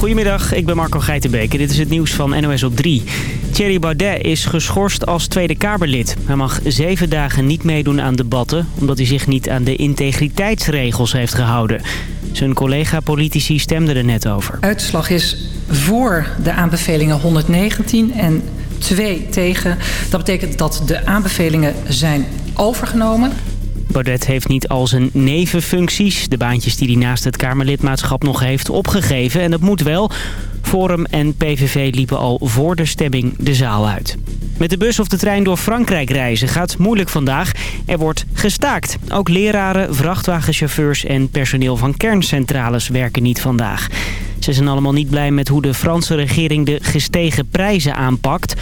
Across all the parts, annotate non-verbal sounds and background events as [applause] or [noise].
Goedemiddag, ik ben Marco Geitenbeek en dit is het nieuws van NOS op 3. Thierry Baudet is geschorst als Tweede Kamerlid. Hij mag zeven dagen niet meedoen aan debatten... omdat hij zich niet aan de integriteitsregels heeft gehouden. Zijn collega-politici stemden er net over. Uitslag is voor de aanbevelingen 119 en 2 tegen. Dat betekent dat de aanbevelingen zijn overgenomen. Baudet heeft niet al zijn nevenfuncties, de baantjes die hij naast het Kamerlidmaatschap nog heeft, opgegeven. En dat moet wel. Forum en PVV liepen al voor de stemming de zaal uit. Met de bus of de trein door Frankrijk reizen gaat moeilijk vandaag. Er wordt gestaakt. Ook leraren, vrachtwagenchauffeurs en personeel van kerncentrales werken niet vandaag. Ze zijn allemaal niet blij met hoe de Franse regering de gestegen prijzen aanpakt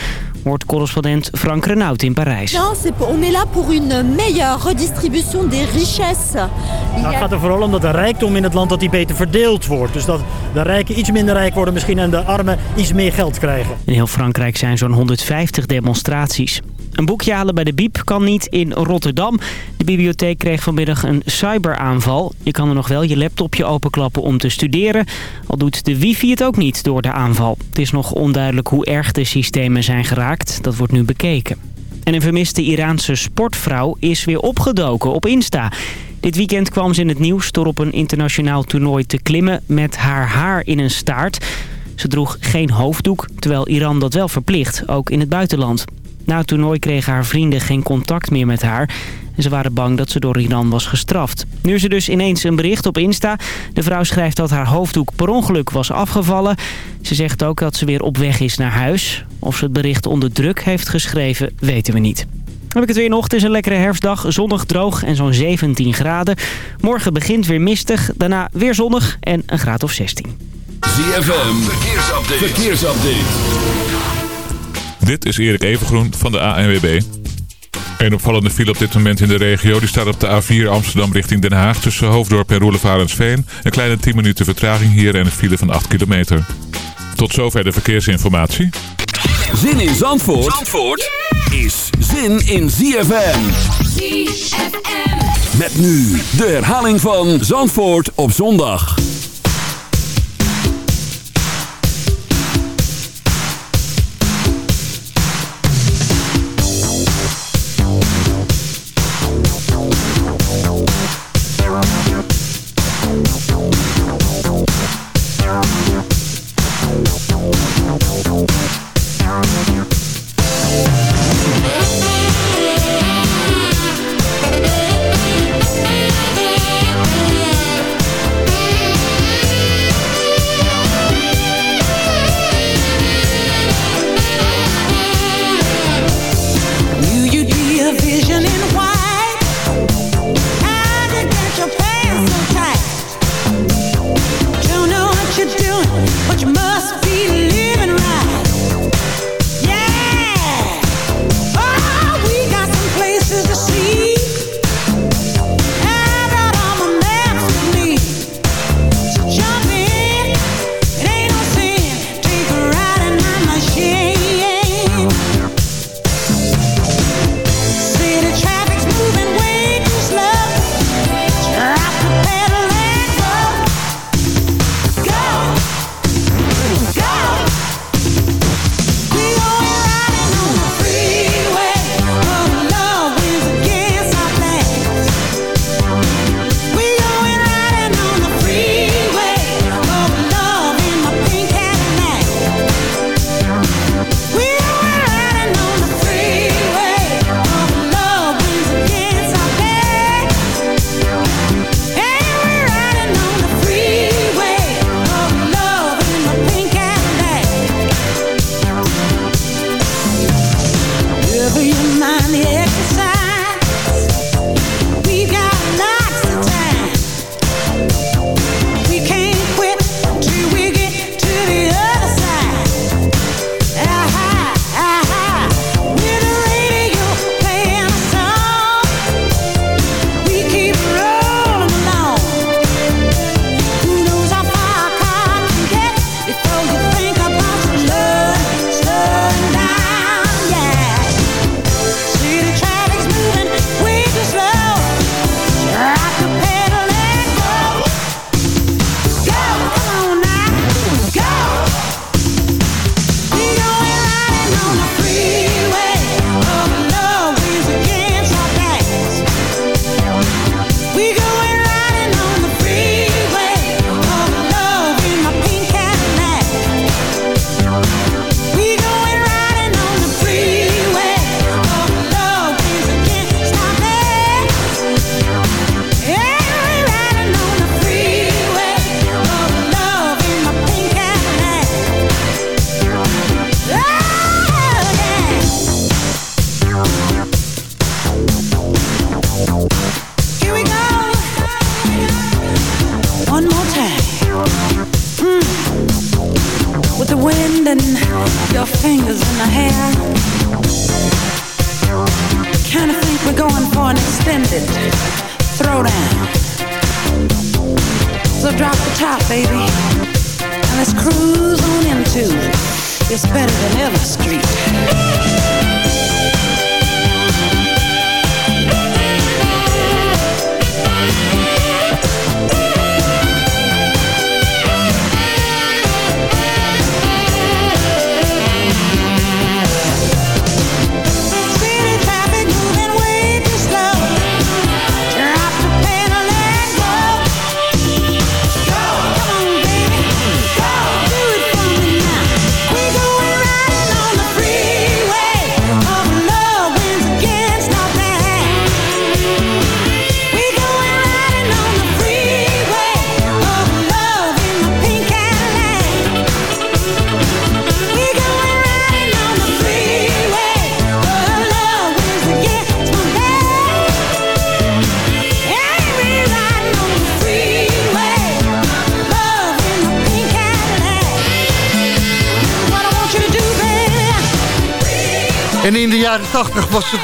hoort correspondent Frank Renaud in Parijs. On est là pour une meilleure redistribution des richesses. Nou, het gaat er vooral om dat de rijkdom in het land dat die beter verdeeld wordt. Dus dat de rijken iets minder rijk worden misschien en de armen iets meer geld krijgen. In heel Frankrijk zijn zo'n 150 demonstraties. Een boekje halen bij de Biep kan niet in Rotterdam. De bibliotheek kreeg vanmiddag een cyberaanval. Je kan er nog wel je laptopje openklappen om te studeren. Al doet de wifi het ook niet door de aanval. Het is nog onduidelijk hoe erg de systemen zijn geraakt. Dat wordt nu bekeken. En een vermiste Iraanse sportvrouw is weer opgedoken op Insta. Dit weekend kwam ze in het nieuws door op een internationaal toernooi te klimmen met haar haar in een staart. Ze droeg geen hoofddoek, terwijl Iran dat wel verplicht, ook in het buitenland. Na het toernooi kregen haar vrienden geen contact meer met haar. En ze waren bang dat ze door Iran was gestraft. Nu is er dus ineens een bericht op Insta. De vrouw schrijft dat haar hoofddoek per ongeluk was afgevallen. Ze zegt ook dat ze weer op weg is naar huis. Of ze het bericht onder druk heeft geschreven, weten we niet. heb ik het weer nog. Het is een lekkere herfstdag. Zonnig, droog en zo'n 17 graden. Morgen begint weer mistig. Daarna weer zonnig en een graad of 16. ZFM, verkeersupdate. verkeersupdate. Dit is Erik Evengroen van de ANWB. Een opvallende file op dit moment in de regio. Die staat op de A4 Amsterdam richting Den Haag tussen Hoofddorp en Roelevarensveen. Een kleine 10 minuten vertraging hier en een file van 8 kilometer. Tot zover de verkeersinformatie. Zin in Zandvoort, Zandvoort is zin in ZFM. ZFM. Met nu de herhaling van Zandvoort op zondag.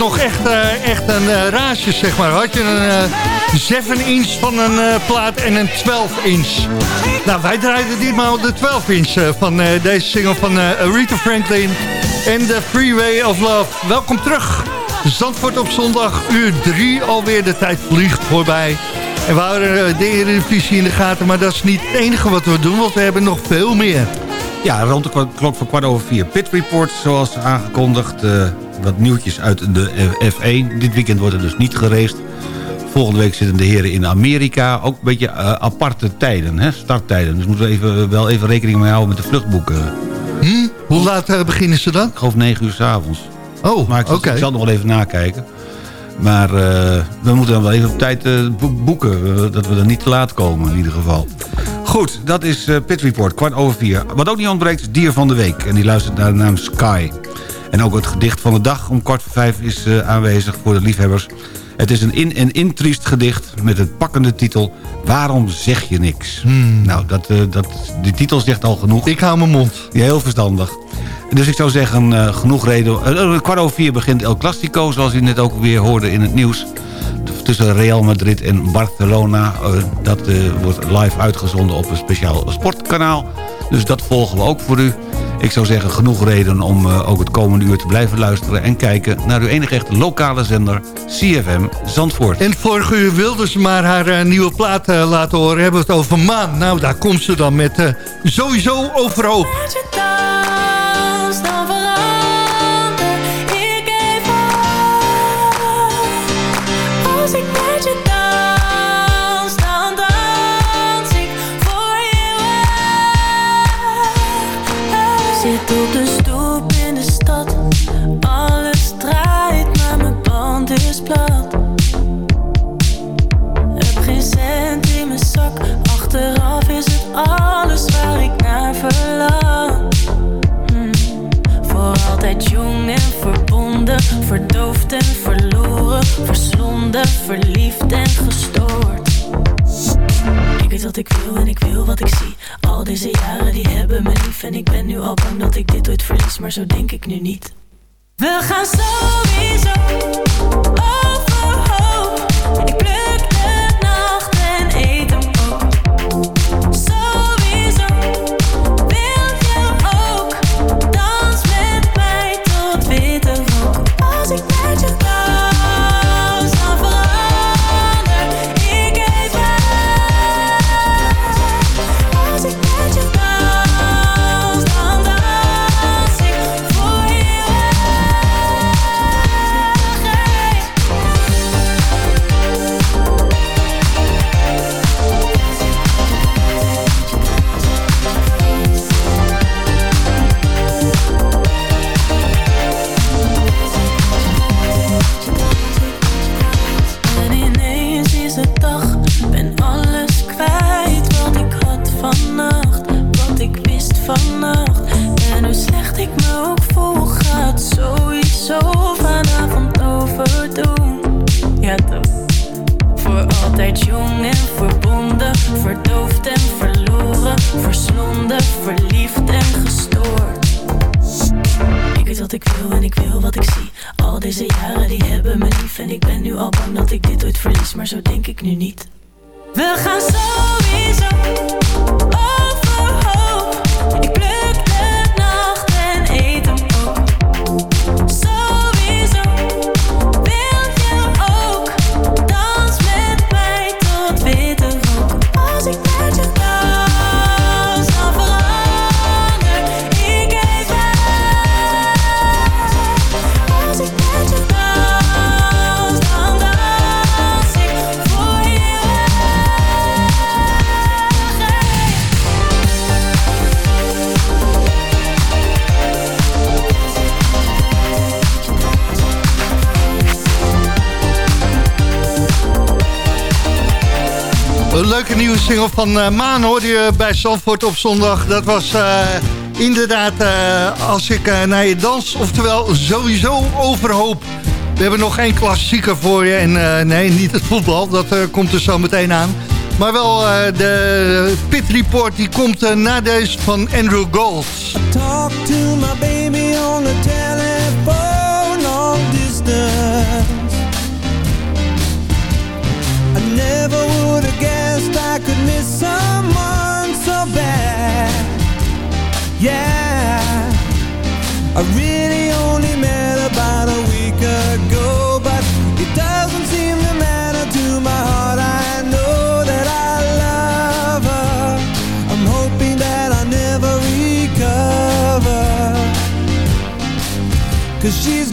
Nog echt, uh, echt een uh, raasje, zeg maar. Had je een uh, 7-inch van een plaat en een 12-inch. Nou, wij draaiden ditmaal de 12-inch van deze single van Aretha Franklin en The Freeway of Love. Welkom terug. Zandvoort op zondag, uur 3 alweer. De tijd vliegt voorbij. En we houden de Eredivisie in de gaten, maar dat is niet het enige wat we doen, want we hebben nog veel meer. Ja, rond de klok van kwart over vier Pit Report, zoals aangekondigd. Wat nieuwtjes uit de F1. Dit weekend wordt er dus niet gereest. Volgende week zitten de heren in Amerika. Ook een beetje uh, aparte tijden, hè? starttijden. Dus moeten we even, wel even rekening mee houden met de vluchtboeken. Hm? Hoe laat uh, beginnen ze dan? Ik geloof negen uur s'avonds. Oh, Maar ik, zal, ik zal nog wel even nakijken. Maar we moeten dan wel even op tijd boeken. dat we er niet te laat komen in ieder geval. Goed, dat is Pit Report, kwart over vier. Wat ook niet ontbreekt is Dier van de Week. En die luistert naar de naam Sky. En ook het gedicht van de dag om kwart voor vijf is uh, aanwezig voor de liefhebbers. Het is een in- en intriest gedicht met het pakkende titel... Waarom zeg je niks? Hmm. Nou, dat, uh, dat, die titel zegt al genoeg. Ik hou mijn mond. Ja, heel verstandig. Dus ik zou zeggen, uh, genoeg reden. Uh, kwart over vier begint El Clasico, zoals u net ook weer hoorde in het nieuws. Tussen Real Madrid en Barcelona. Uh, dat wordt live uitgezonden op een speciaal sportkanaal. Dus dat volgen we ook voor u. Ik zou zeggen, genoeg reden om uh, ook het komende uur te blijven luisteren... en kijken naar uw enige echte lokale zender, CFM Zandvoort. En vorige uur wilde ze maar haar uh, nieuwe plaat uh, laten horen. Hebben we het over Maan. Nou, daar komt ze dan met sowieso overhoop. Alles waar ik naar verlang. Hmm. Voor altijd jong en verbonden Verdoofd en verloren Verslonden, verliefd en gestoord. Ik weet wat ik wil en ik wil wat ik zie. Al deze jaren die hebben me lief En ik ben nu al bang dat ik dit ooit verlies Maar zo denk ik nu niet. We gaan sowieso overhoop Ik leuke nieuwe single van eh, Maan hoorde je bij Zandvoort op zondag. Dat was eh, inderdaad eh, als ik eh, naar je dans, oftewel sowieso overhoop. We hebben nog één klassieker voor je. En eh, nee, niet het voetbal, dat eh, komt er zo meteen aan. Maar wel eh, de Pit Report, die komt eh, na deze van Andrew Gold. Talk to my baby on the telephone long distance. I never would could miss someone so bad. Yeah, I really only met about a week ago, but it doesn't seem to matter to my heart. I know that I love her. I'm hoping that I never recover. Cause she's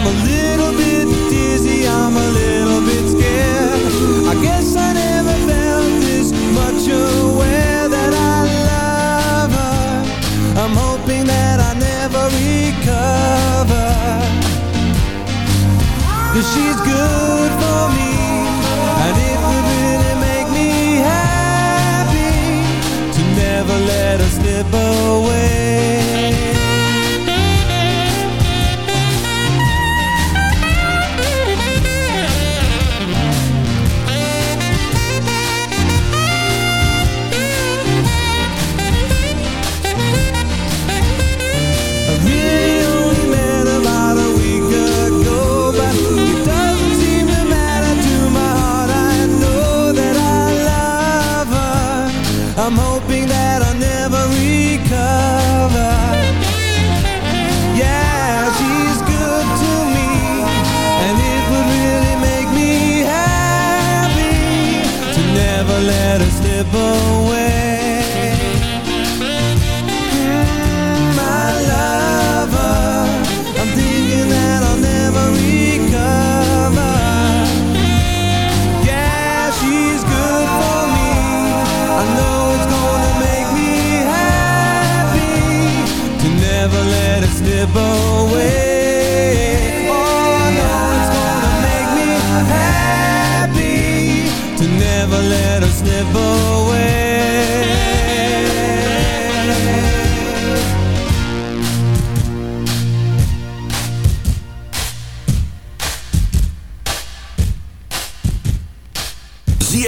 I'm a little bit dizzy, I'm a little bit scared. I guess I never felt this much aware that I love her. I'm hoping that I never recover. Cause she's good for me,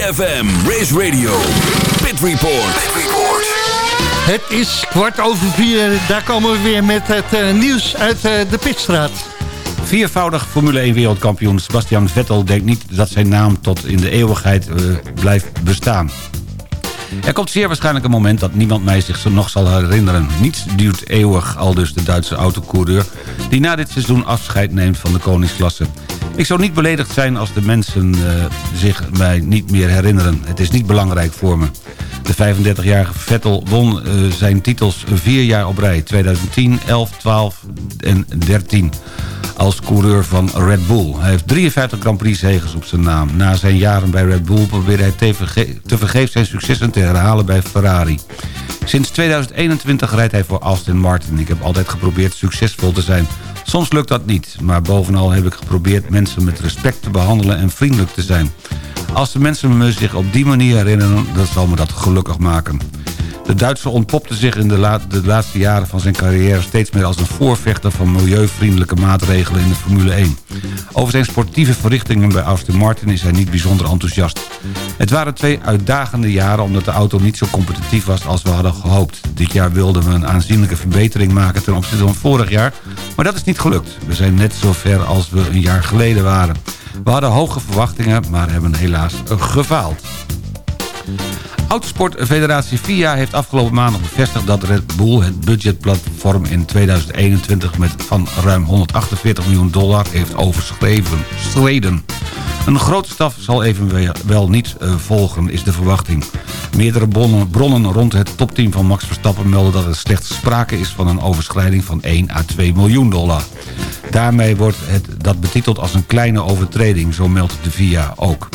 ZFM, Race Radio, Pit Report. Het is kwart over vier, daar komen we weer met het eh, nieuws uit eh, de Pitstraat. Viervoudig Formule 1 wereldkampioen Sebastian Vettel denkt niet dat zijn naam tot in de eeuwigheid eh, blijft bestaan. Er komt zeer waarschijnlijk een moment dat niemand mij zich zo nog zal herinneren. Niets duurt eeuwig, al dus de Duitse autocoureur... die na dit seizoen afscheid neemt van de koningsklasse. Ik zou niet beledigd zijn als de mensen eh, zich mij niet meer herinneren. Het is niet belangrijk voor me. De 35-jarige Vettel won eh, zijn titels vier jaar op rij. 2010, 11, 12 en 13. Als coureur van Red Bull. Hij heeft 53 Grand Prix zegens op zijn naam. Na zijn jaren bij Red Bull probeerde hij te tevergeefs zijn successen te herhalen bij Ferrari. Sinds 2021 rijdt hij voor Aston Martin. Ik heb altijd geprobeerd succesvol te zijn. Soms lukt dat niet, maar bovenal heb ik geprobeerd mensen met respect te behandelen en vriendelijk te zijn. Als de mensen me zich op die manier herinneren, dan zal me dat gelukkig maken. De Duitser ontpopte zich in de, de, laatste jaren van zijn carrière... steeds meer als een voorvechter van milieuvriendelijke maatregelen in de Formule 1. Over zijn sportieve verrichtingen bij Aston Martin is hij niet bijzonder enthousiast. Het waren twee uitdagende jaren omdat de auto niet zo competitief was als we hadden gehoopt. Dit jaar wilden we een aanzienlijke verbetering maken ten opzichte van vorig jaar... maar dat is niet gelukt. We zijn net zo ver als we een jaar geleden waren. We hadden hoge verwachtingen, maar hebben helaas gefaald. Autosportfederatie FIA heeft afgelopen maandag bevestigd dat Red Bull het budgetplatform in 2021 met van ruim 148 miljoen dollar heeft overschreden. Een grote staf zal evenwel niet uh, volgen, is de verwachting. Meerdere bronnen, bronnen rond het topteam van Max Verstappen melden dat er slechts sprake is van een overschrijding van 1 à 2 miljoen dollar. Daarmee wordt het, dat betiteld als een kleine overtreding, zo meldt de VIA ook.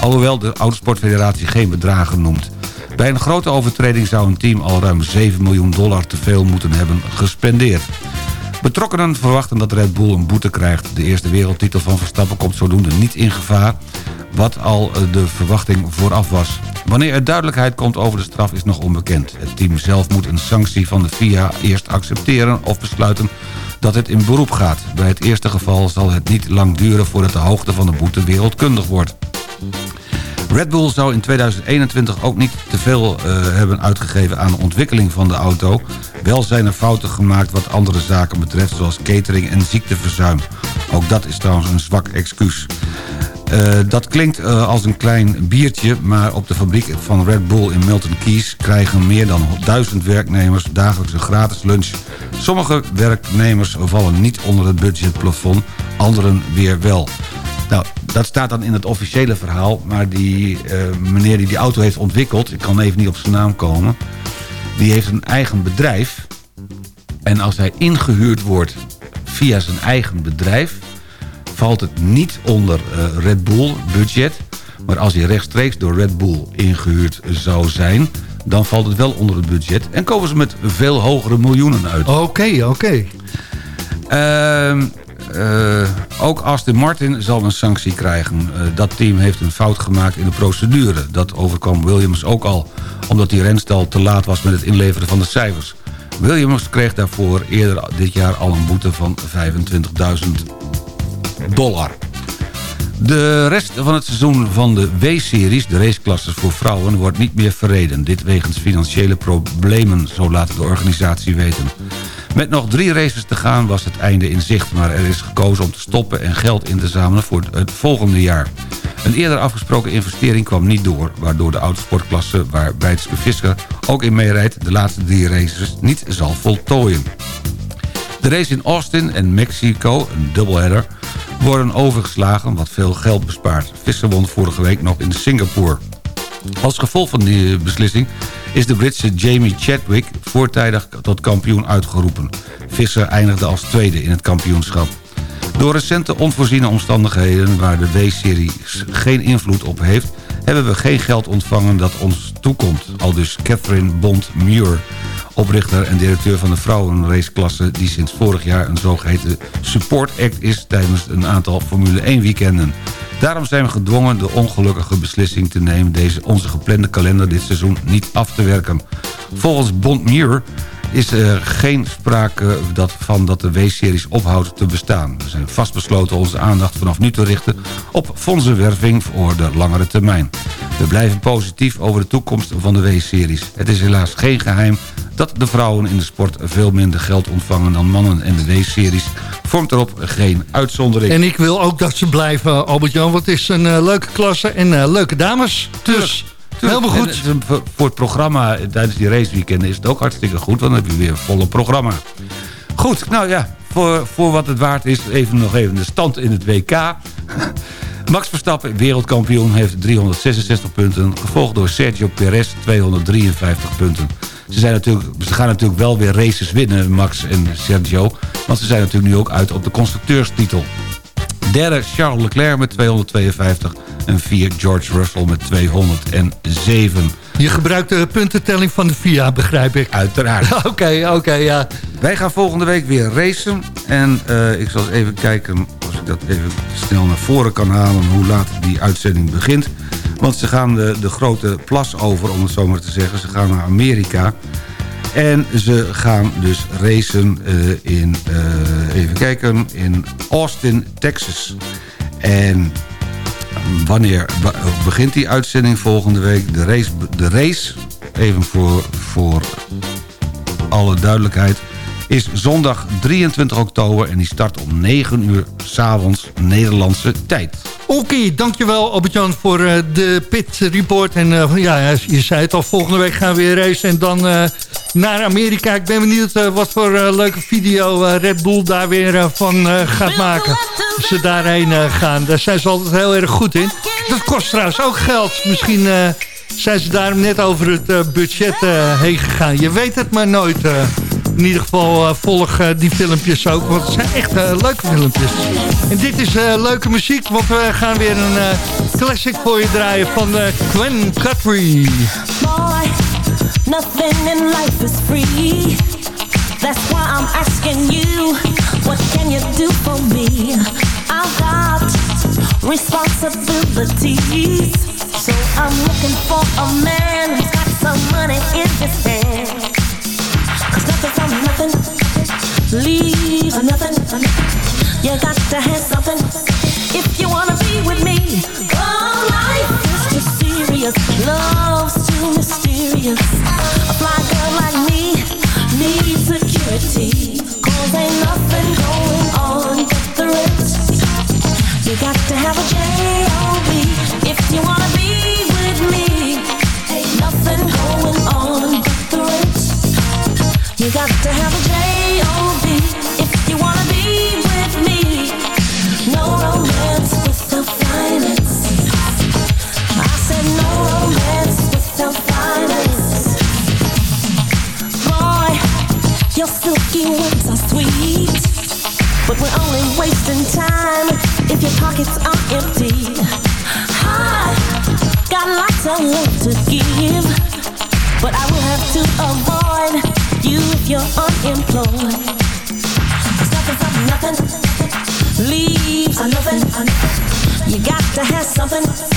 Alhoewel de Autosportfederatie geen bedragen noemt. Bij een grote overtreding zou een team al ruim 7 miljoen dollar te veel moeten hebben gespendeerd. Betrokkenen verwachten dat Red Bull een boete krijgt. De eerste wereldtitel van Verstappen komt zodoende niet in gevaar... wat al de verwachting vooraf was. Wanneer er duidelijkheid komt over de straf is nog onbekend. Het team zelf moet een sanctie van de FIA eerst accepteren of besluiten dat het in beroep gaat. Bij het eerste geval zal het niet lang duren voordat de hoogte van de boete wereldkundig wordt. Red Bull zou in 2021 ook niet te veel uh, hebben uitgegeven aan de ontwikkeling van de auto. Wel zijn er fouten gemaakt wat andere zaken betreft, zoals catering en ziekteverzuim. Ook dat is trouwens een zwak excuus. Uh, dat klinkt uh, als een klein biertje, maar op de fabriek van Red Bull in Milton Keyes... krijgen meer dan duizend werknemers dagelijks een gratis lunch. Sommige werknemers vallen niet onder het budgetplafond, anderen weer wel. Nou, dat staat dan in het officiële verhaal. Maar die uh, meneer die die auto heeft ontwikkeld... ik kan even niet op zijn naam komen... die heeft een eigen bedrijf. En als hij ingehuurd wordt via zijn eigen bedrijf... valt het niet onder uh, Red Bull budget. Maar als hij rechtstreeks door Red Bull ingehuurd zou zijn... dan valt het wel onder het budget. En komen ze met veel hogere miljoenen uit. Oké, okay, oké. Okay. Uh, uh, ook Aston Martin zal een sanctie krijgen. Uh, dat team heeft een fout gemaakt in de procedure. Dat overkwam Williams ook al, omdat die renstal te laat was met het inleveren van de cijfers. Williams kreeg daarvoor eerder dit jaar al een boete van 25.000 dollar. De rest van het seizoen van de W-series, de raceklasses voor vrouwen... wordt niet meer verreden. Dit wegens financiële problemen, zo laat de organisatie weten. Met nog drie races te gaan was het einde in zicht... maar er is gekozen om te stoppen en geld in te zamelen voor het volgende jaar. Een eerder afgesproken investering kwam niet door... waardoor de autosportklasse waar Bijtske Visser ook in meerijdt... de laatste drie races niet zal voltooien. De race in Austin en Mexico, een doubleheader... worden overgeslagen wat veel geld bespaart. Visser won vorige week nog in Singapore. Als gevolg van die beslissing is de Britse Jamie Chadwick voortijdig tot kampioen uitgeroepen. Visser eindigde als tweede in het kampioenschap. Door recente onvoorziene omstandigheden waar de W-serie geen invloed op heeft... hebben we geen geld ontvangen dat ons toekomt. Al dus Catherine Bond-Muir, oprichter en directeur van de vrouwenraceklasse... die sinds vorig jaar een zogeheten support act is tijdens een aantal Formule 1 weekenden. Daarom zijn we gedwongen de ongelukkige beslissing te nemen... deze onze geplande kalender dit seizoen niet af te werken. Volgens Bond Muir is er geen sprake dat, van dat de W-series ophoudt te bestaan. We zijn vastbesloten onze aandacht vanaf nu te richten op fondsenwerving voor de langere termijn. We blijven positief over de toekomst van de W-series. Het is helaas geen geheim dat de vrouwen in de sport veel minder geld ontvangen dan mannen. En de W-series vormt erop geen uitzondering. En ik wil ook dat ze blijven, Albert-Jan, want het is een uh, leuke klasse en uh, leuke dames. Dus... Helemaal goed. En, voor het programma tijdens die raceweekenden is het ook hartstikke goed. Want dan heb je weer een volle programma. Goed, nou ja, voor, voor wat het waard is, even nog even de stand in het WK. [laughs] Max Verstappen, wereldkampioen, heeft 366 punten. Gevolgd door Sergio Perez, 253 punten. Ze, zijn natuurlijk, ze gaan natuurlijk wel weer races winnen, Max en Sergio. Want ze zijn natuurlijk nu ook uit op de constructeurstitel. Derde Charles Leclerc met 252 en vier George Russell met 207. Je gebruikt de puntentelling van de FIA, begrijp ik. Uiteraard. [laughs] Oké, oké, ja. Wij gaan volgende week weer racen. En eh, ik zal eens even kijken ik dat even snel naar voren kan halen... hoe laat die uitzending begint. Want ze gaan de, de grote plas over, om het zo maar te zeggen. Ze gaan naar Amerika. En ze gaan dus racen uh, in, uh, even kijken, in Austin, Texas. En wanneer begint die uitzending volgende week? De race, de race even voor, voor alle duidelijkheid is zondag 23 oktober en die start om 9 uur s'avonds Nederlandse tijd. Oké, dankjewel Albert-Jan voor uh, de Pit Report. En uh, ja, je zei het al, volgende week gaan we weer racen en dan uh, naar Amerika. Ik ben benieuwd wat voor leuke video Red Bull daar weer van gaat maken. Als ze daarheen gaan, daar zijn ze altijd heel erg goed in. Dat kost trouwens ook geld. Misschien zijn ze daarom net over het budget heen gegaan. Je weet het maar nooit in ieder geval uh, volg uh, die filmpjes ook. Want het zijn echt uh, leuke filmpjes. En dit is leuke muziek. Want we gaan weer een classic voor je draaien van Gwen Guthrie. Boy, nothing in life is free. That's why I'm asking you. What can you do for me? I've got responsibilities. So I'm looking for a man who's got some money in his hand. Cause nothing from nothing leaves nothing. You got to have something if you wanna be with me. Oh, life is too serious, love's too mysterious. A fly girl like me needs security. Ain't nothing going on but the rest. You got to have a J-O-B unemployed. Nothing from nothing leaves. You got to have something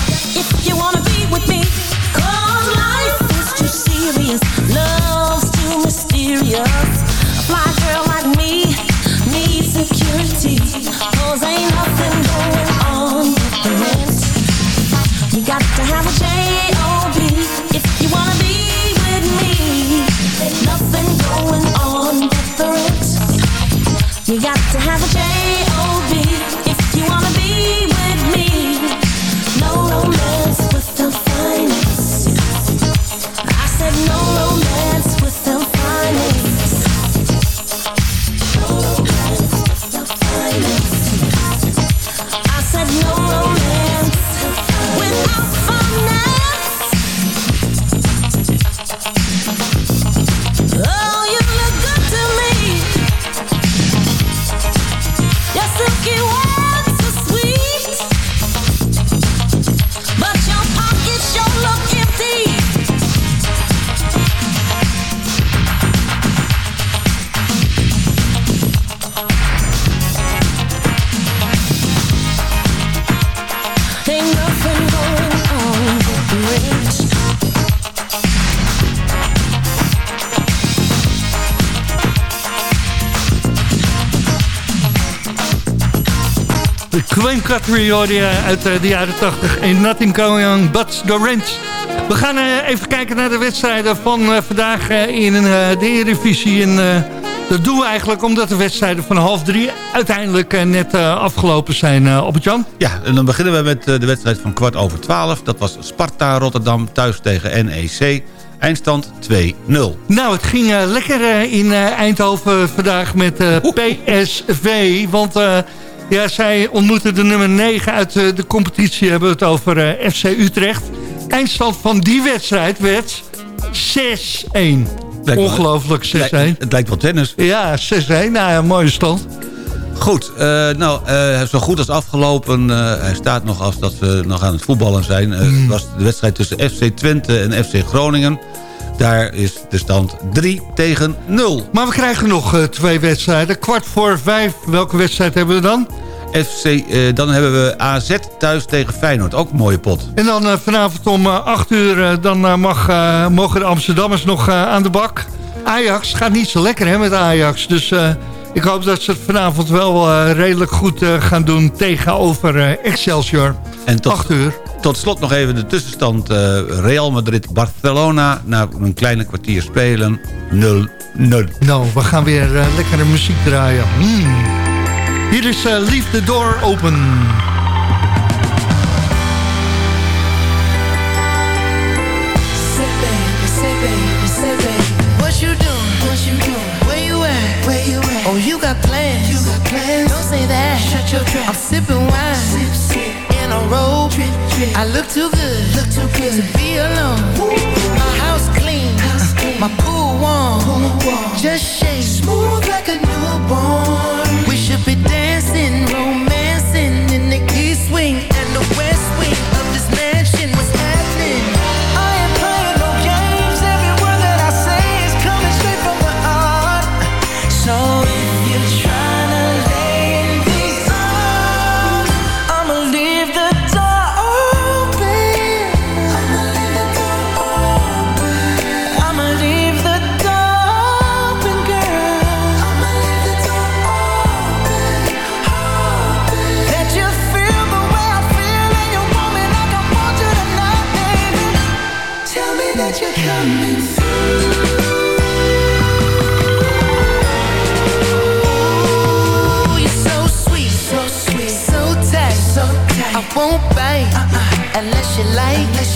Guthrie hoorde je uit eh, de jaren 80. En Nothing Going But The. We gaan eh, even kijken naar de wedstrijden van eh, vandaag in de Eredivisie. En dat doen we eigenlijk omdat de wedstrijden van half drie uiteindelijk net afgelopen zijn. op het Jan? Ja, en dan beginnen we met de wedstrijd van kwart over twaalf. Dat was Sparta Rotterdam thuis tegen NEC. Eindstand 2-0. Nou, het ging lekker in Eindhoven vandaag met PSV. Want ja, zij ontmoeten de nummer 9 uit de competitie. Hebben we het over FC Utrecht. Eindstand van die wedstrijd werd 6-1. lijkt wel- Ongelooflijk, 6-1. Het lijkt- Het wel tennis. Ja, 6-1. Nou ja, mooie stand. Goed, eh, nou, eh, zo goed als afgelopen. eh, hij staat nog als dat we nog aan het voetballen zijn. Eh, Mm. was de wedstrijd tussen FC Twente en FC Groningen. Daar is de stand 3 tegen 0. Maar we krijgen nog eh, twee wedstrijden. Kwart voor vijf. Welke wedstrijd hebben we dan? FC, eh, dan hebben we AZ thuis tegen Feyenoord. Ook een mooie pot. En dan eh, vanavond om eh, 8 uur dan, mag, mogen de Amsterdammers nog aan de bak. Ajax gaat niet zo lekker hè, met Ajax. Dus ik hoop dat ze het vanavond wel redelijk goed gaan doen tegenover Excelsior. En tot, 8 uur. Tot slot nog even de tussenstand. eh, Real Madrid-Barcelona. Na een kleine kwartier spelen 0-0. Nou, we gaan weer eh, lekkere muziek draaien. Hmm. Hier is eh, Leave the Door Open. You doing? What you doing? Where you at? Where you at? Oh, you got plans. You got plans. Don't say that. Shut your trap. I'm sipping wine. Sip, sip. A drip. I look too good. Look too good to be alone. My house clean. My pool warm. Pool warm. Just shake. Smooth like a newborn. We should be dancing,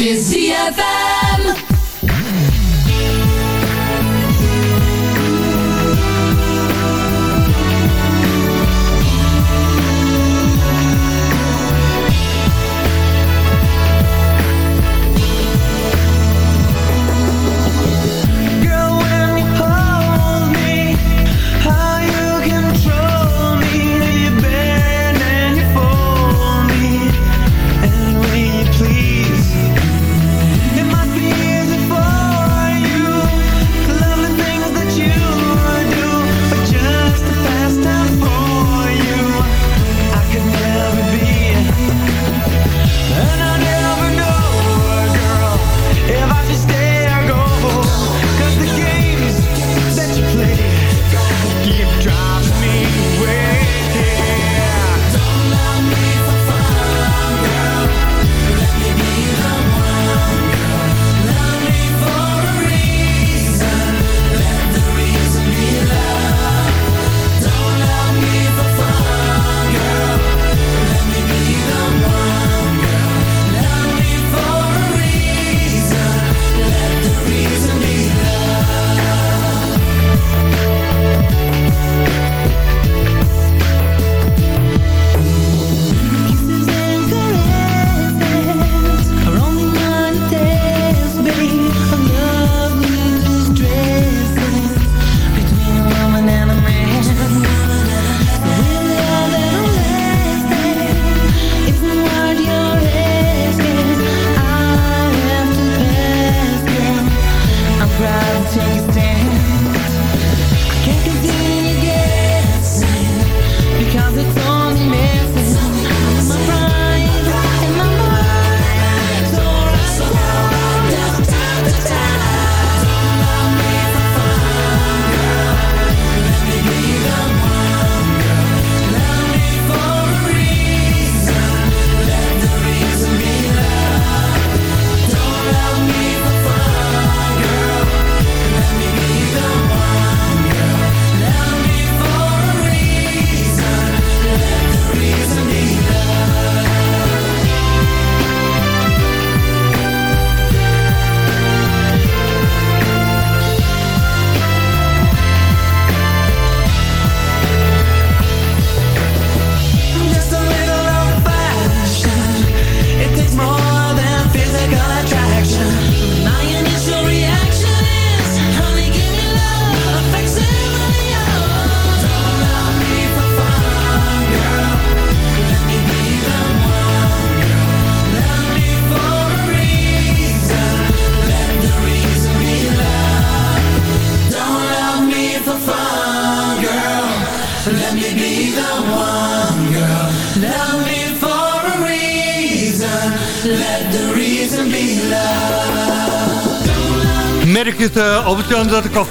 Is ZFM.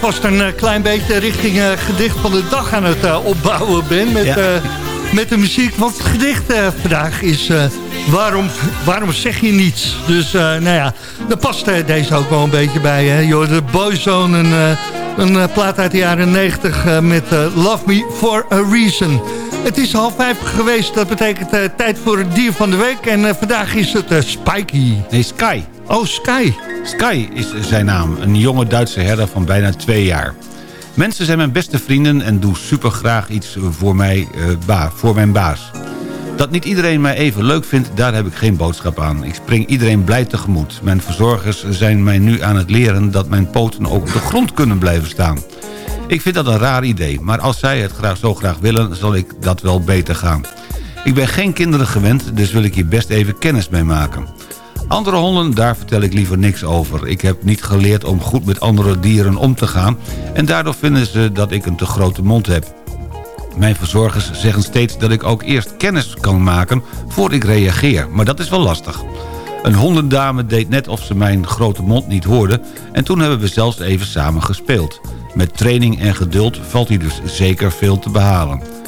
Alvast een uh, klein beetje richting uh, gedicht van de dag aan het opbouwen ben met, ja. met de muziek. Want het gedicht vandaag is waarom, waarom zeg je niets? Dus nou ja, daar past deze ook wel een beetje bij. Hè? de Boyzone, een, een plaat uit de jaren 90 met Love Me For A Reason. Het is half vijf geweest, dat betekent tijd voor het dier van de week. En vandaag is het Spikey. Nee, Sky. Oh, Sky. Sky is zijn naam, een jonge Duitse herder van bijna twee jaar. Mensen zijn mijn beste vrienden en doe super graag iets voor, mij, uh, voor mijn baas. Dat niet iedereen mij even leuk vindt, daar heb ik geen boodschap aan. Ik spring iedereen blij tegemoet. Mijn verzorgers zijn mij nu aan het leren dat mijn poten ook op de grond kunnen blijven staan. Ik vind dat een raar idee, maar als zij het graag zo graag willen, zal ik dat wel beter gaan. Ik ben geen kinderen gewend, dus wil ik hier best even kennis mee maken. Andere honden, daar vertel ik liever niks over. Ik heb niet geleerd om goed met andere dieren om te gaan... en daardoor vinden ze dat ik een te grote mond heb. Mijn verzorgers zeggen steeds dat ik ook eerst kennis kan maken... voor ik reageer, maar dat is wel lastig. Een hondendame deed net of ze mijn grote mond niet hoorde... en toen hebben we zelfs even samen gespeeld. Met training en geduld valt hier dus zeker veel te behalen.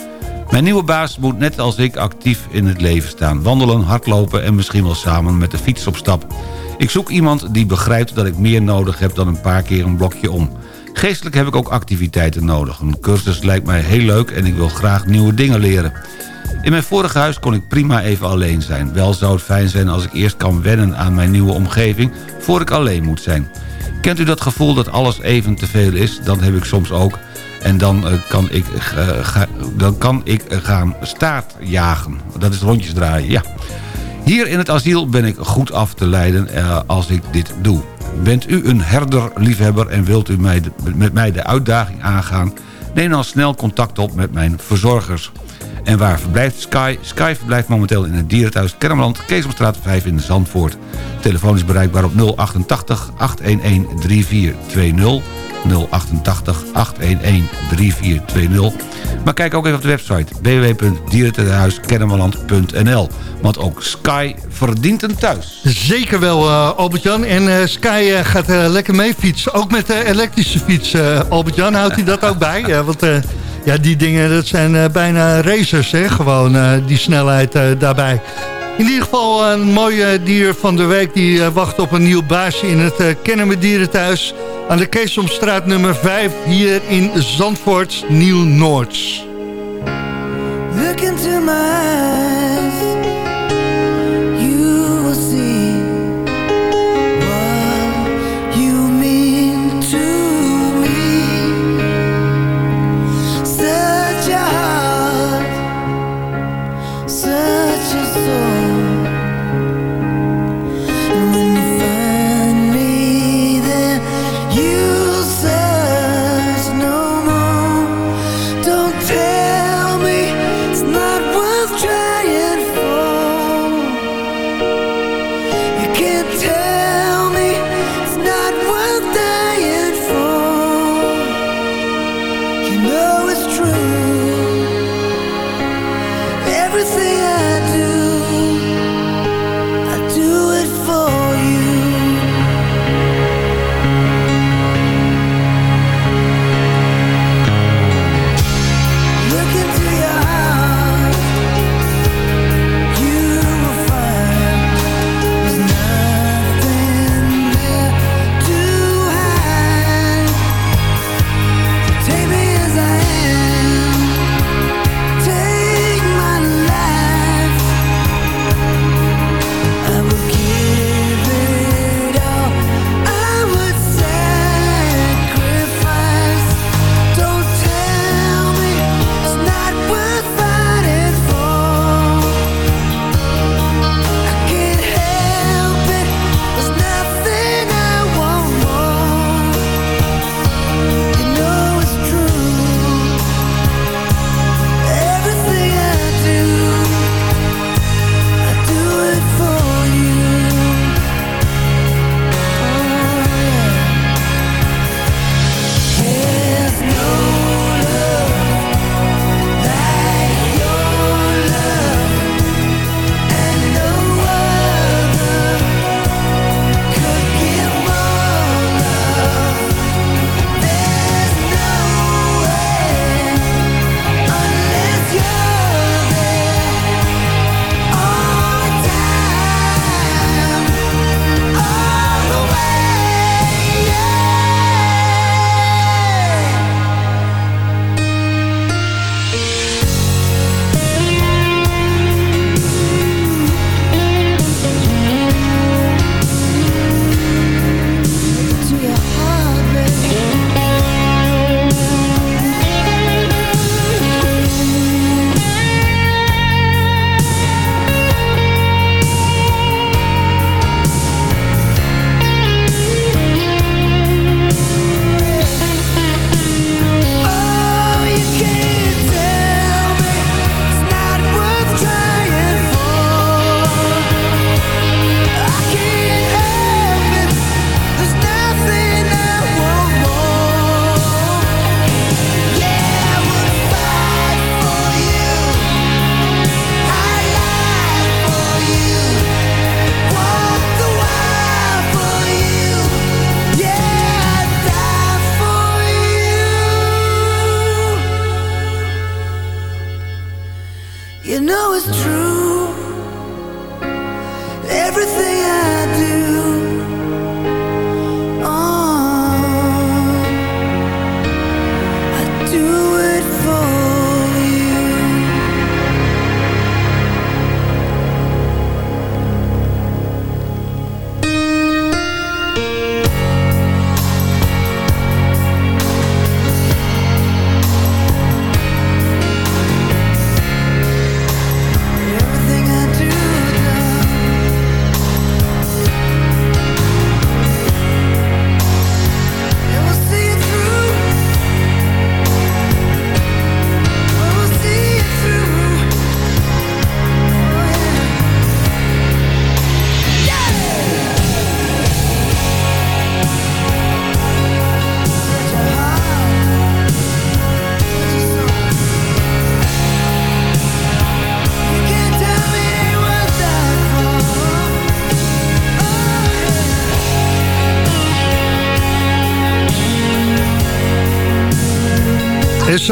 Mijn nieuwe baas moet net als ik actief in het leven staan. Wandelen, hardlopen en misschien wel samen met de fiets op stap. Ik zoek iemand die begrijpt dat ik meer nodig heb dan een paar keer een blokje om. Geestelijk heb ik ook activiteiten nodig. Een cursus lijkt mij heel leuk en ik wil graag nieuwe dingen leren. In mijn vorige huis kon ik prima even alleen zijn. Wel zou het fijn zijn als ik eerst kan wennen aan mijn nieuwe omgeving... voor ik alleen moet zijn. Kent u dat gevoel dat alles even te veel is? Dan heb ik soms ook en dan, uh, kan, ik, uh, ga, dan kan ik gaan staartjagen. Dat is rondjes draaien, ja. Hier in het asiel ben ik goed af te leiden uh, als ik dit doe. Bent u een herderliefhebber en wilt u mij met mij de uitdaging aangaan... neem dan snel contact op met mijn verzorgers. En waar verblijft Sky? Sky verblijft momenteel in het dierenthuis Kermeland... Keesomstraat 5 in Zandvoort. Telefoon is bereikbaar op 088 811 3420... 088 811 3420. Maar kijk ook even op de website www.dierentehuiskennemerland.nl. Want ook Sky verdient een thuis. Zeker wel, uh, Albert-Jan. En uh, Sky uh, gaat lekker mee fietsen. Ook met de elektrische fiets, Albert-Jan. Houdt hij dat ook bij? [laughs] want ja, die dingen dat zijn bijna racers, hè? Gewoon die snelheid daarbij. In ieder geval een mooie dier van de week. Die wacht op een nieuw baasje in het uh, Kennemer Dierenthuis aan de Keesomstraat nummer 5 hier in Zandvoort, Nieuw-Noord. Look into my trying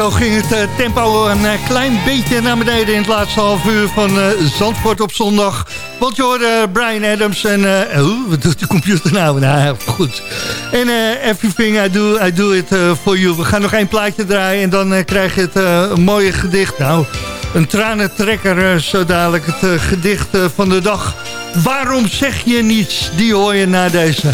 zo ging het uh, tempo een uh, klein beetje naar beneden in het laatste half uur van uh, Zandvoort op zondag. Want je hoorde Brian Adams en... oh, wat doet de computer nou? Nou, goed. En Everything I Do, I Do It For You. We gaan nog één plaatje draaien en dan krijg je het mooie gedicht. Nou, een tranentrekker zo dadelijk. Het gedicht van de dag. Waarom zeg je niets? Die hoor je na deze.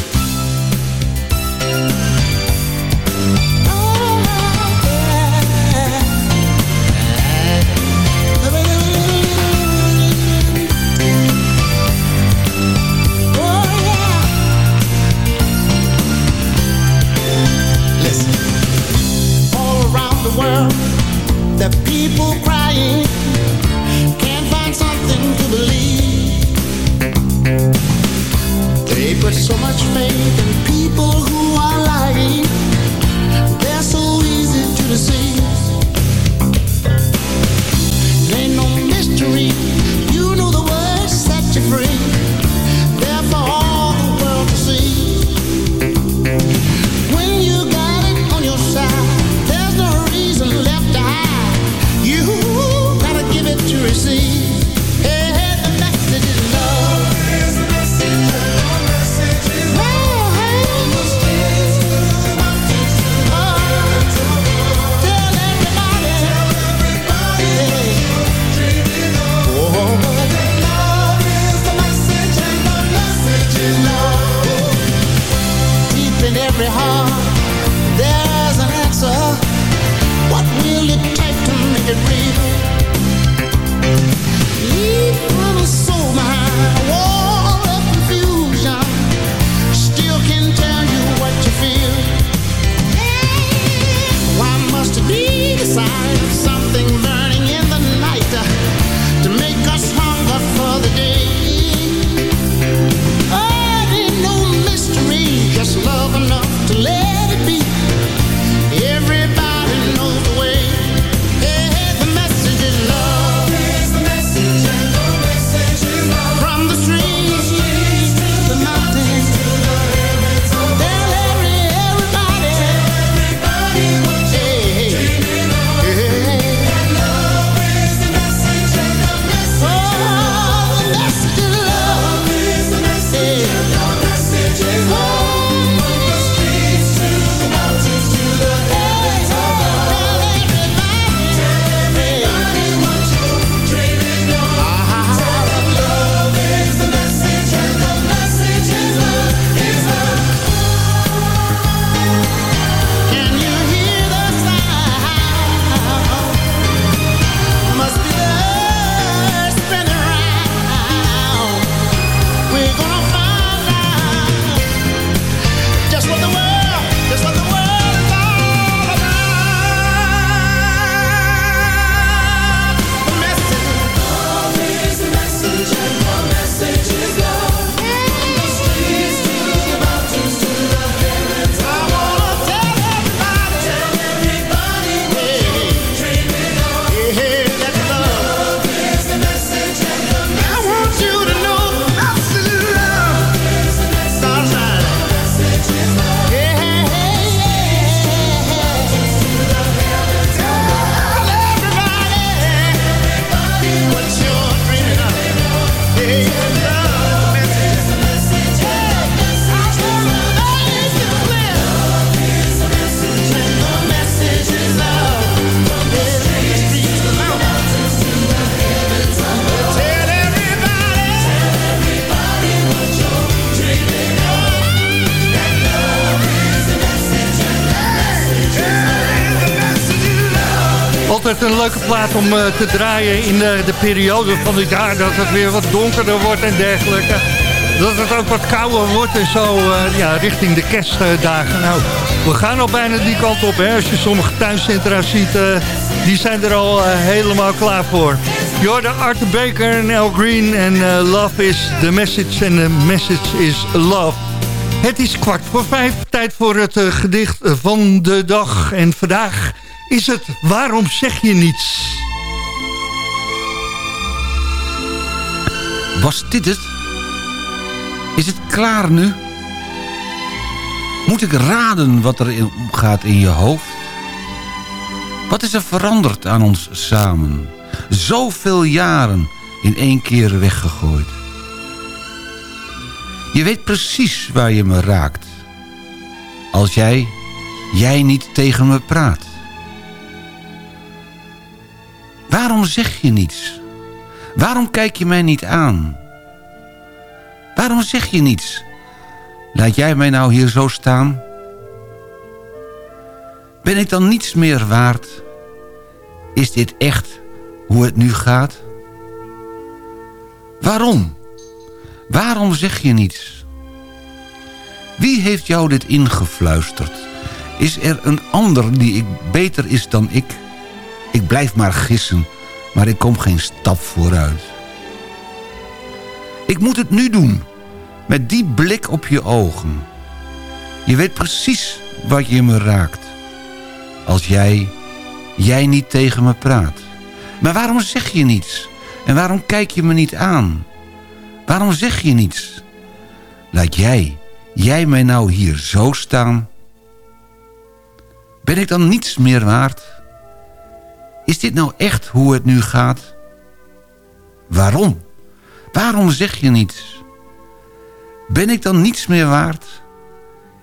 Plaat om uh, te draaien in de, de, periode van het jaar... dat het weer wat donkerder wordt en dergelijke. Dat het ook wat kouder wordt en zo uh, ja, richting de kerstdagen. Nou, we gaan al bijna die kant op. Hè. Als je sommige tuincentra ziet, uh, die zijn er al helemaal klaar voor. Jordan Arthur Baker en Al Green en Love is the message and the message is love. Het is kwart voor vijf, tijd voor het gedicht van de dag. En vandaag is het Waarom zeg je niets? Was dit het? Is het klaar nu? Moet ik raden wat er in, gaat in je hoofd? Wat is er veranderd aan ons samen? Zoveel jaren in één keer weggegooid. Je weet precies waar je me raakt. Als jij, jij niet tegen me praat. Waarom zeg je niets? Waarom kijk je mij niet aan? Waarom zeg je niets? Laat jij mij nou hier zo staan? Ben ik dan niets meer waard? Is dit echt hoe het nu gaat? Waarom? Waarom zeg je niets? Wie heeft jou dit ingefluisterd? Is er een ander die ik beter is dan ik? Ik blijf maar gissen, maar ik kom geen stap vooruit. Ik moet het nu doen, met die blik op je ogen. Je weet precies wat je me raakt. Als jij, jij niet tegen me praat. Maar waarom zeg je niets? En waarom kijk je me niet aan? Waarom zeg je niets? Laat jij, jij mij nou hier zo staan? Ben ik dan niets meer waard? Is dit nou echt hoe het nu gaat? Waarom? Waarom zeg je niets? Ben ik dan niets meer waard?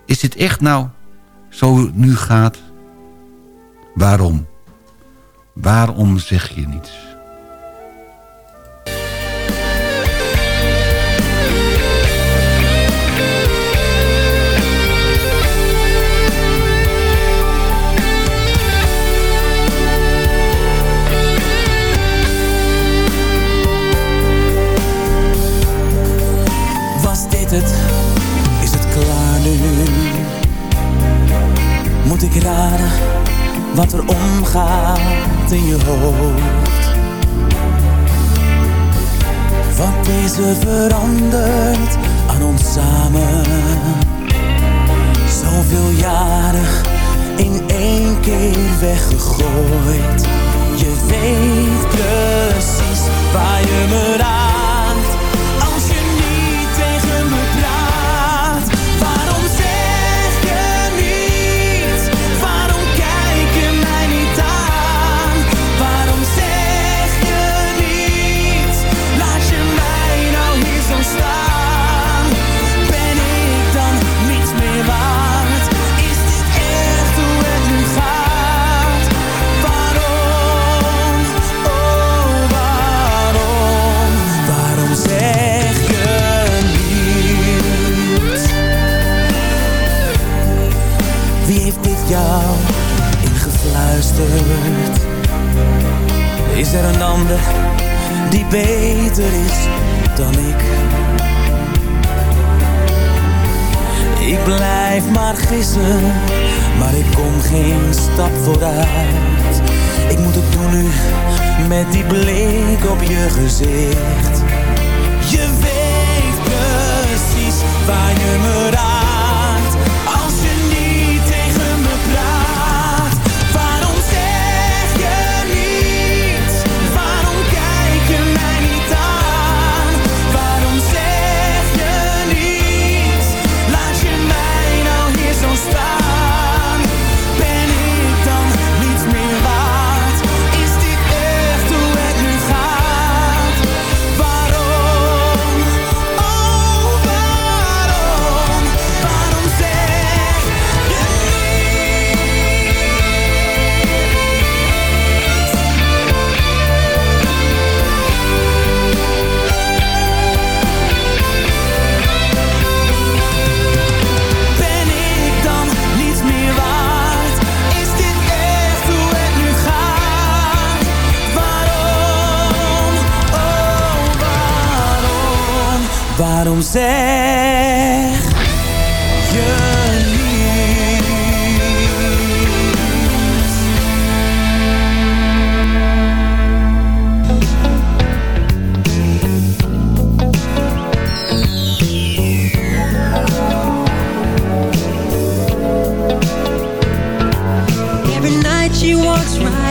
Is dit echt nou zo het nu gaat? Waarom? Waarom zeg je niets? Is het klaar nu? Moet ik raden wat er omgaat in je hoofd? Wat is er veranderd aan ons samen? Zoveel jaren in één keer weggegooid. Je weet precies waar je me raakt. Die beter is dan ik? Ik blijf maar gissen, maar ik kom geen stap vooruit. Ik moet het doen nu, met die blik op je gezicht. Je weet precies waar je me raakt.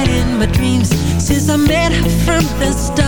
In my dreams. Since I met her from the start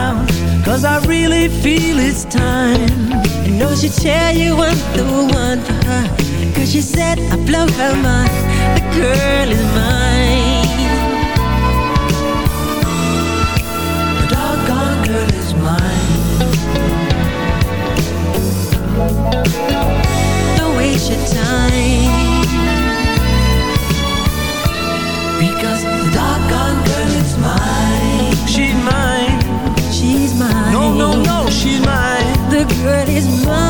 down. Cause I really feel it's time. You know she tell you I'm the one for her Cause she said I blow her mind The girl is mine is mine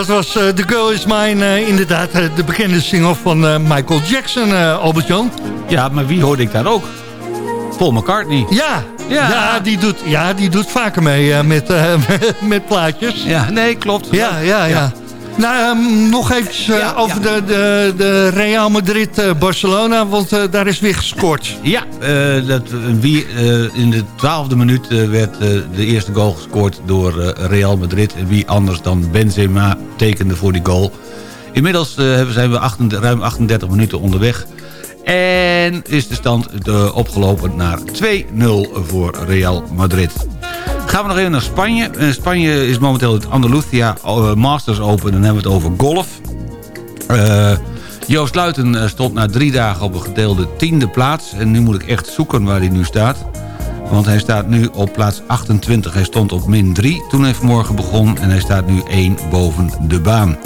Dat was eh, The Girl Is Mine, eh, inderdaad eh, de bekende single van Michael Jackson, Albert-Jan. Ja, maar wie hoorde ik daar ook? Paul McCartney. Ja, Ja. ja. die doet, ja, die doet vaker mee met, eh, [laughs] met plaatjes. Ja, nee, klopt. Ja, ja, ja. Nou, ehm, nog eventjes eh, Ja, over ja. De, de, de Real Madrid-Barcelona, want eh, daar is weer gescoord. Ja, eh, dat, eh, wie, eh, in de twaalfde minuut eh, werd eh, de eerste goal gescoord door eh, Real Madrid. En wie anders dan Benzema tekende voor die goal. Inmiddels eh, zijn we 38 ruim 38 minuten onderweg. En is de stand eh, opgelopen naar 2-0 voor Real Madrid. Gaan we nog even naar Spanje. In Spanje is momenteel het Andalusia eh, Masters Open. En dan hebben we het over golf. Eh, Joost Luiten eh, stond na drie dagen op een gedeelde tiende plaats. En nu moet ik echt zoeken waar hij nu staat. Want hij staat nu op plaats 28. Hij stond op min 3 toen hij vanmorgen begon. En hij staat nu 1 boven de baan.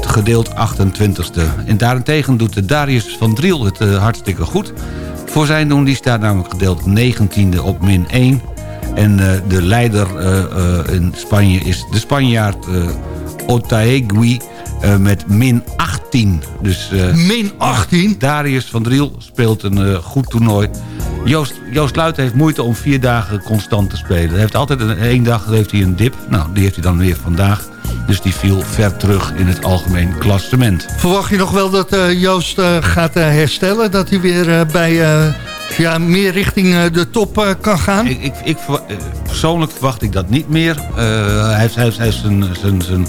Gedeeld 28ste. En daarentegen doet de Darius van Driel het eh, hartstikke goed. Voor zijn doen, die staat namelijk gedeeld 19e op min 1. En eh, de leider eh, eh, in Spanje is de Spanjaard Otaegui met min 18. Dus, Min 18? Darius van Driel speelt een goed toernooi. Joost, Joost Luiten heeft moeite om vier dagen constant te spelen. Hij heeft altijd een, één dag heeft hij een dip. Nou, die heeft hij dan weer vandaag. Dus die viel ver terug in het algemeen klassement. Verwacht je nog wel dat Joost gaat herstellen? Dat hij weer bij, ja, meer richting eh, de top eh, kan gaan? Ik, ik, ik, eh, persoonlijk verwacht ik dat niet meer. Hij heeft, hij hij heeft zijn, zijn, zijn,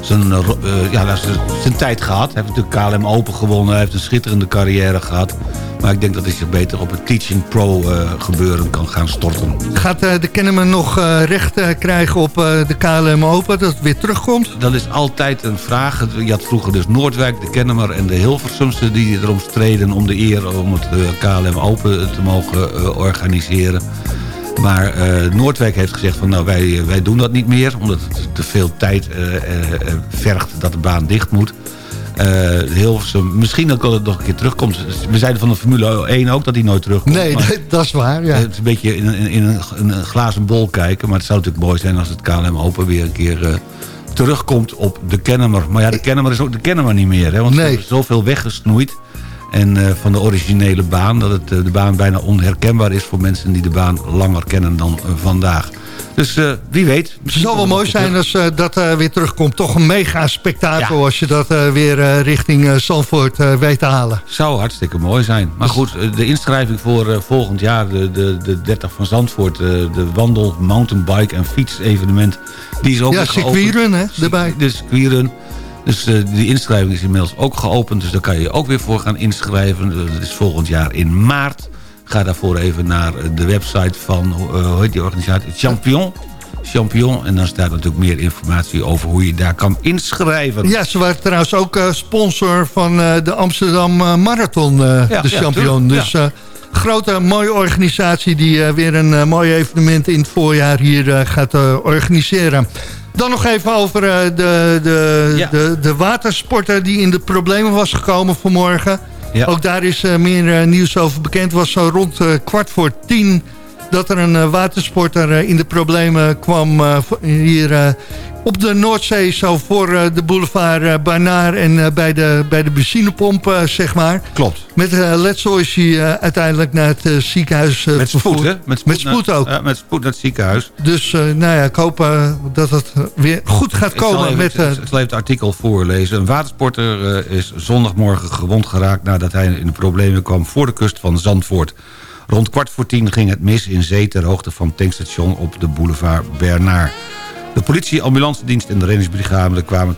zijn, eh, ja, nou, zijn, zijn tijd gehad. Hij heeft natuurlijk KLM Open gewonnen. Hij heeft een schitterende carrière gehad. Maar ik denk dat hij zich beter op het Teaching Pro eh, gebeuren kan gaan storten. Gaat de Kennemer nog recht krijgen op de KLM Open, dat het weer terugkomt? Dat is altijd een vraag. Je had vroeger dus Noordwijk, de Kennemer en de Hilversumse... die erom streden om de eer om het KLM Open te mogen organiseren. Maar eh, Noordwijk heeft gezegd van nou wij, wij doen dat niet meer... omdat het te veel tijd eh, eh, eh, vergt dat de baan dicht moet. Eh, Hilversum, misschien dat het nog een keer terugkomt. We zeiden van de Formule 1 ook dat hij nooit terugkomt. Nee, maar- [laughs] dat is waar, ja. Het is een beetje in, in, in een, glazen bol kijken. Maar het zou natuurlijk mooi zijn als het KLM Open weer een keer eh, terugkomt op de Kennemer. Maar ja, de Kennemer is ook de Kennemer niet meer. Hè, want ze hebben zoveel weggesnoeid. En eh, van de originele baan, dat het, eh, de baan bijna onherkenbaar is voor mensen die de baan langer kennen dan eh, vandaag. Dus wie weet. Het zal wel mooi zijn als dat weer terugkomt. Toch een mega spektakel als je dat weer richting Zandvoort weet te halen. Zou hartstikke mooi zijn. Maar goed, eh, de inschrijving voor volgend jaar, de, de, de 30 van Zandvoort... de wandel, mountainbike en fiets-evenement... die is ook Ja, circuitrun, hè, erbij. De circuitrun. Dus eh, die inschrijving is inmiddels ook geopend. Dus daar kan je je ook weer voor gaan inschrijven. Eh, Dat is volgend jaar in maart. Ga daarvoor even naar eh, de website van, hoe heet die organisatie? Champion. Champion. En dan staat natuurlijk meer informatie over hoe je daar kan inschrijven. Ja, ze waren trouwens ook sponsor van de Amsterdam Marathon, Ja, de ja, Champion. Dus eh, grote, mooie organisatie die eh, weer een eh, mooi evenement in het voorjaar hier eh, gaat organiseren. Dan nog even over de, de, de, de watersporter die in de problemen was gekomen vanmorgen. Ja. Ook daar is meer nieuws over bekend. Het was zo rond kwart voor tien dat er een eh, watersporter eh, in de problemen kwam eh, hier op de Noordzee, zo voor de boulevard Barnaar en bij, de, bij de benzinepomp, zeg maar. Klopt. Met letsel is hij uiteindelijk naar het ziekenhuis Met spoed, hè? Met spoed, naar- ook. Ja, met spoed naar het ziekenhuis. Dus nou ja, ik hoop dat het weer goed gaat Ik komen. even, met, eh, ik zal even het artikel voorlezen. Een watersporter is zondagmorgen gewond geraakt... nadat hij in de problemen kwam voor de kust van Zandvoort. Rond kwart voor tien ging het mis in zee... ter hoogte van tankstation op de boulevard Bernard. De politie, ambulancedienst en de reddingsbrigade kwamen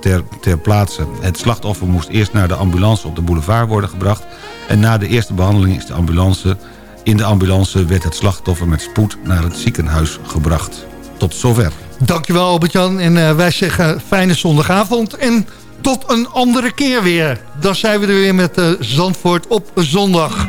ter, ter plaatse. Het slachtoffer moest eerst naar de ambulance op de boulevard worden gebracht... en na de eerste behandeling is de ambulance... in de ambulance werd het slachtoffer met spoed naar het ziekenhuis gebracht. Tot zover. Dankjewel Albert-Jan. En eh, wij zeggen fijne zondagavond. En tot een andere keer weer. Dan zijn we er weer met eh, Zandvoort op zondag.